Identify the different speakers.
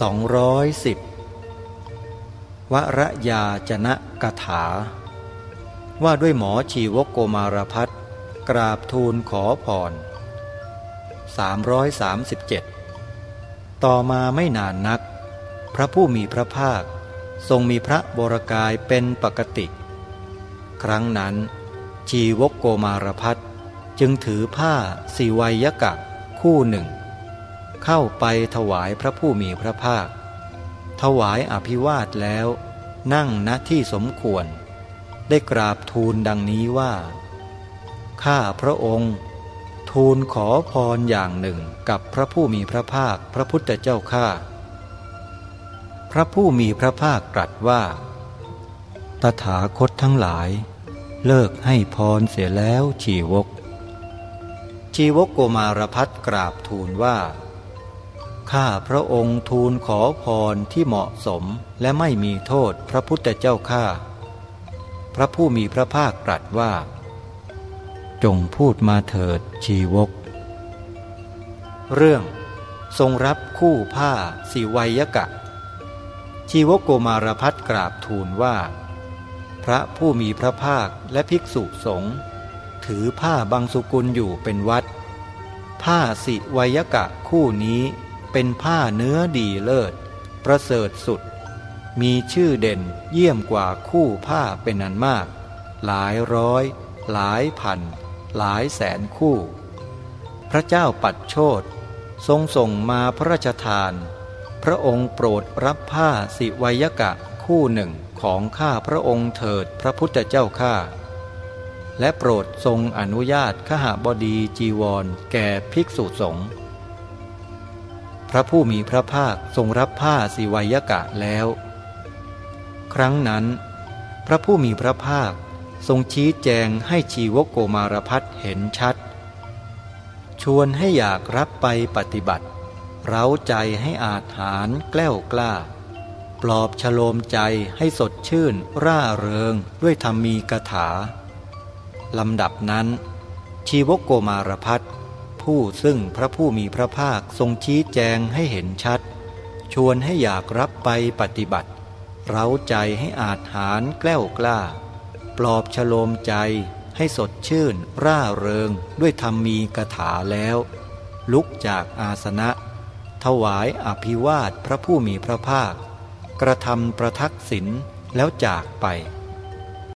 Speaker 1: 210 วรยาจนะกถา ว่าด้วยหมอชีวกโกมารพัฒกราบทูลขอพร337 ต่อมาไม่นานนัก พระผู้มีพระภาค ทรงมีพระบรกายเป็นปกติ ครั้งนั้น ชีวกโกมารพัฒจึงถือผ้าสีวัยกะคู่หนึ่ง เข้าไปถวายพระผู้มีพระภาค ถวายอภิวาทแล้ว นั่งณที่สมควร ได้กราบทูลดังนี้ว่า ข้าพระองค์ ทูลขอพรอย่างหนึ่งกับพระผู้มีพระภาคพระพุทธเจ้าข้าพระผู้มีพระภาคตรัสว่า ตถาคตทั้งหลาย เลิกให้พรเสียแล้วชีวก ชีวกโกมารพัฒกราบทูลว่า ข้าพระองค์ทูลขอพรที่เหมาะสมและไม่มีโทษพระพุทธเจ้าข้าพระผู้มีพระภาคตรัสว่า จงพูดมาเถิดชีวก เรื่อง ทรงรับคู่ผ้าสีวัยกะ ชีวกโกมารพัฒกราบทูลว่า พระผู้มีพระภาคและภิกษุสงฆ์ถือผ้าบางสุกุลอยู่เป็นวัด ผ้าสิวัยกะคู่นี้ เป็นผ้าเนื้อดีเลิศ ประเสริฐสุด มีชื่อเด่นเยี่ยมกว่าคู่ผ้าเป็นนันมาก หลายร้อย หลายพัน หลายแสนคู่ พระเจ้าปัดโชดทรงส่งมาพระราชทาน พระองค์โปรดรับผ้าสิวยกะคู่หนึ่งของข้าพระองค์เถิดพระพุทธเจ้าข้าและโปรดทรงอนุญาตขหบดีจีวรแก่ภิกษุสงฆ์ พระผู้มีพระภาคทรงรับผ้าสิวยกะแล้ว ครั้งนั้น พระผู้มีพระภาคทรงชี้แจงให้ชีวโกมารพัฒเห็นชัด ชวนให้อยากรับไปปฏิบัติ เร้าใจให้อาจหารแกล้วกล้า ปลอบฉโลมใจให้สดชื่น ร่าเริงด้วยธรรมีกถาลำดับนั้น ชีวโกมารพัฒ ผู้ซึ่งพระผู้มีพระภาคทรงชี้แจงให้เห็นชัด ชวนให้อยากรับไปปฏิบัติ เร้าใจให้อาจหารแกล้วกล้า ปลอบฉโลมใจให้สดชื่น ร่าเริงด้วยธรรมีกถาแล้ว ลุกจากอาสนะ ถวายอภิวาทพระผู้มีพระภาค กระทำประทักษิณแล้วจากไป